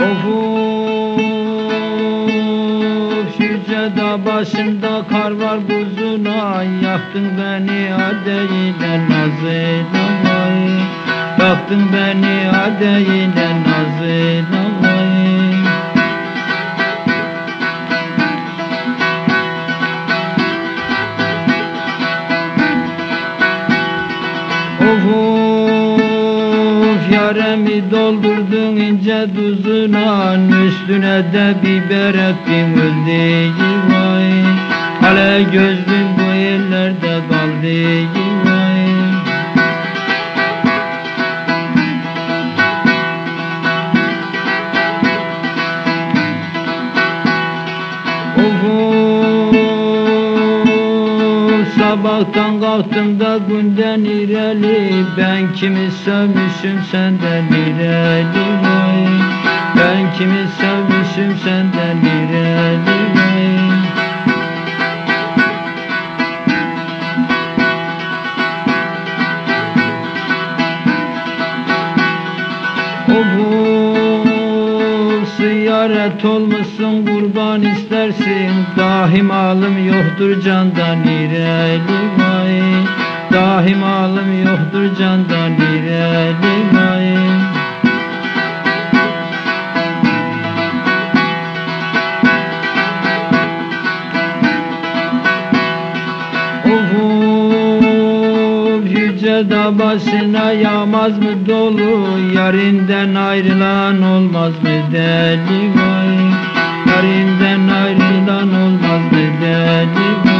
Of Yüce dağ başında kar var buzuna Yaktın beni adeyle nazıyla vay Yaktın beni adeyle nazıyla of yaremi doldurdun ince tuzuna Üstüne de biber ettin öldüğü vay Hale gözlün bu ellerde kaldığı vay Of of Sabahtan kalktım da günden ireli. Ben kimi sevmişim senden ireli Ben kimi sevmişim senden ireli vay. Of Ziyaret olmuşsun kurban istersin. Dahim alım yoktur candan ireli vay Dahim alım yoktur candan ireli vay dağ başına yağmaz mı dolu? Yarinden ayrılan olmaz mı deli vay Yarinden ayrılan olmaz mı deli vay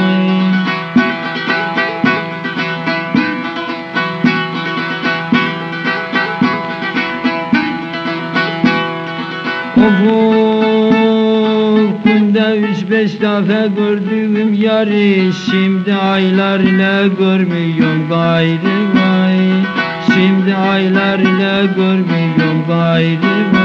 Of of üç beş defa gördüğüm yarı Şimdi aylar ile görmüyorum gayrı vay. Şimdi aylar ile görmüyorum gayrı vay